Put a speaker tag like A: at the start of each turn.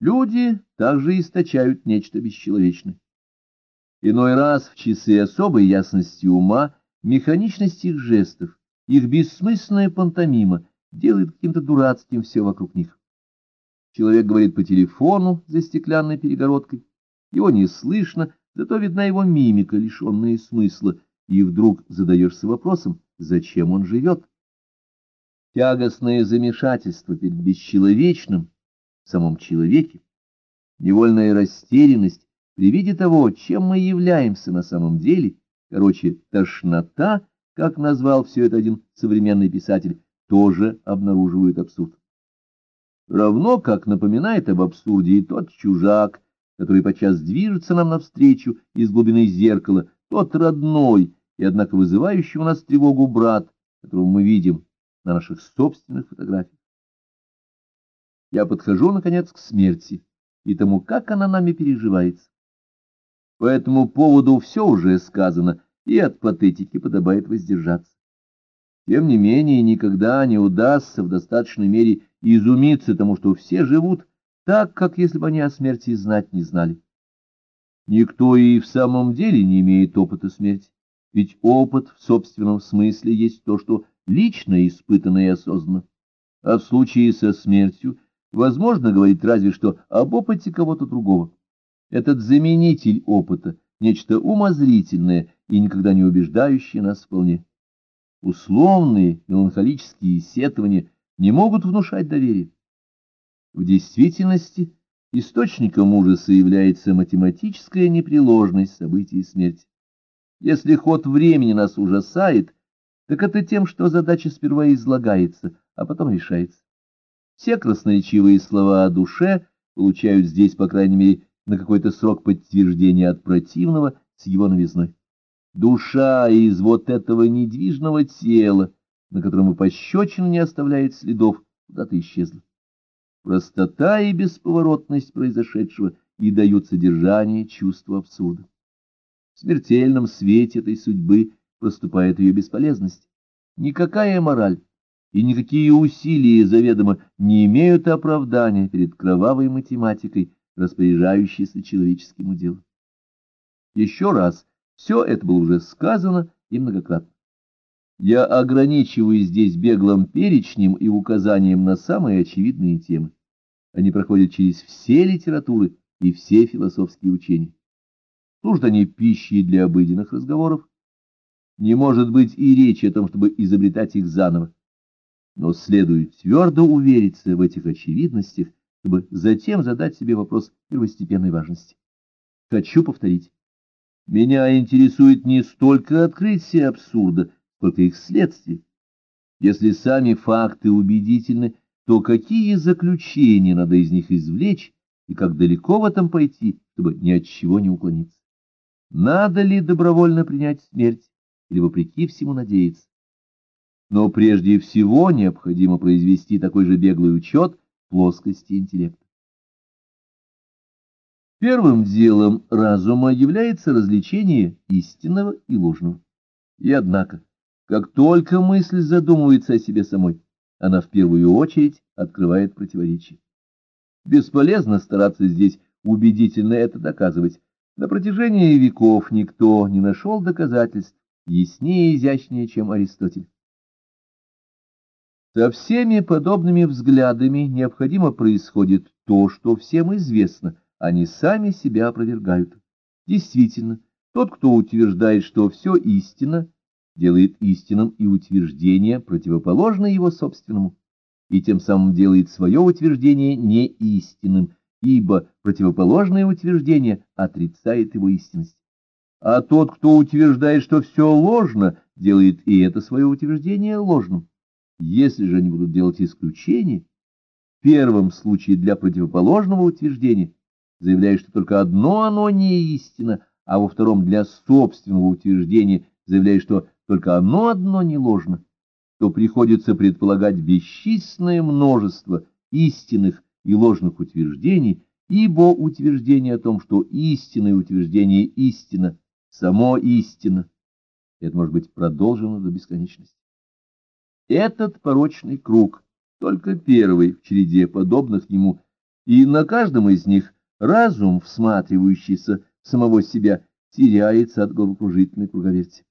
A: Люди также источают нечто бесчеловечное. Иной раз в часы особой ясности ума механичность их жестов, их бессмысленная пантомима делает каким-то дурацким все вокруг них. Человек говорит по телефону за стеклянной перегородкой, его не слышно, зато видна его мимика, лишенная смысла, и вдруг задаешься вопросом, зачем он живет. Тягостное замешательство перед бесчеловечным самом человеке, невольная растерянность при виде того, чем мы являемся на самом деле, короче, тошнота, как назвал все это один современный писатель, тоже обнаруживают абсурд. Равно как напоминает об абсурде и тот чужак, который подчас движется нам навстречу из глубины зеркала, тот родной и, однако, вызывающий у нас тревогу брат, которого мы видим на наших собственных фотографиях. Я подхожу, наконец, к смерти и тому, как она нами переживается. По этому поводу все уже сказано, и от патетики подобает воздержаться. Тем не менее, никогда не удастся в достаточной мере изумиться тому, что все живут так, как если бы они о смерти знать не знали. Никто и в самом деле не имеет опыта смерти, ведь опыт в собственном смысле есть то, что лично испытано и осознанно. А в случае со смертью возможно говорить разве что об опыте кого-то другого. Этот заменитель опыта — нечто умозрительное и никогда не убеждающее нас вполне. Условные меланхолические сетования не могут внушать доверие. В действительности источником ужаса является математическая непреложность событий смерти. Если ход времени нас ужасает, так это тем, что задача сперва излагается, а потом решается. Все красноречивые слова о душе получают здесь, по крайней мере, на какой-то срок подтверждения от противного с его новизной. Душа из вот этого недвижного тела, на котором и пощечина не оставляет следов, куда-то исчезла. Простота и бесповоротность произошедшего и дают содержание чувства абсурда. В смертельном свете этой судьбы проступает ее бесполезность. Никакая мораль и никакие усилия заведомо не имеют оправдания перед кровавой математикой, распоряжающейся человеческим уделом. Еще раз, все это было уже сказано и многократно. Я ограничиваюсь здесь беглым перечнем и указанием на самые очевидные темы. Они проходят через все литературы и все философские учения. Служат они пищей для обыденных разговоров. Не может быть и речи о том, чтобы изобретать их заново. Но следует твердо увериться в этих очевидностях, чтобы затем задать себе вопрос первостепенной важности. Хочу повторить. Меня интересует не столько открытие абсурда, сколько их следствие. Если сами факты убедительны, то какие заключения надо из них извлечь и как далеко в этом пойти, чтобы ни от чего не уклониться? Надо ли добровольно принять смерть или вопреки всему надеяться? Но прежде всего необходимо произвести такой же беглый учет плоскости интеллекта. Первым делом разума является развлечение истинного и ложного. И однако, как только мысль задумывается о себе самой, она в первую очередь открывает противоречие. Бесполезно стараться здесь убедительно это доказывать. На протяжении веков никто не нашел доказательств яснее и изящнее, чем Аристотель. Со всеми подобными взглядами необходимо происходит то, что всем известно, они сами себя опровергают. Действительно, тот, кто утверждает, что все истинно, делает истинным и утверждение, противоположное его собственному, и тем самым делает свое утверждение неистинным, ибо противоположное утверждение отрицает его истинность. А тот, кто утверждает, что все ложно, делает и это свое утверждение ложным. Если же они будут делать исключение, в первом случае для противоположного утверждения, заявляя, что только одно оно не истина, а во втором для собственного утверждения, заявляя, что только оно одно не ложно, то приходится предполагать бесчисленное множество истинных и ложных утверждений, ибо утверждение о том, что истинное утверждение истина, само истина, это может быть продолжено до бесконечности. Этот порочный круг, только первый в череде подобных ему, и на каждом из них разум, всматривающийся в самого себя, теряется от головокружительной круговерти.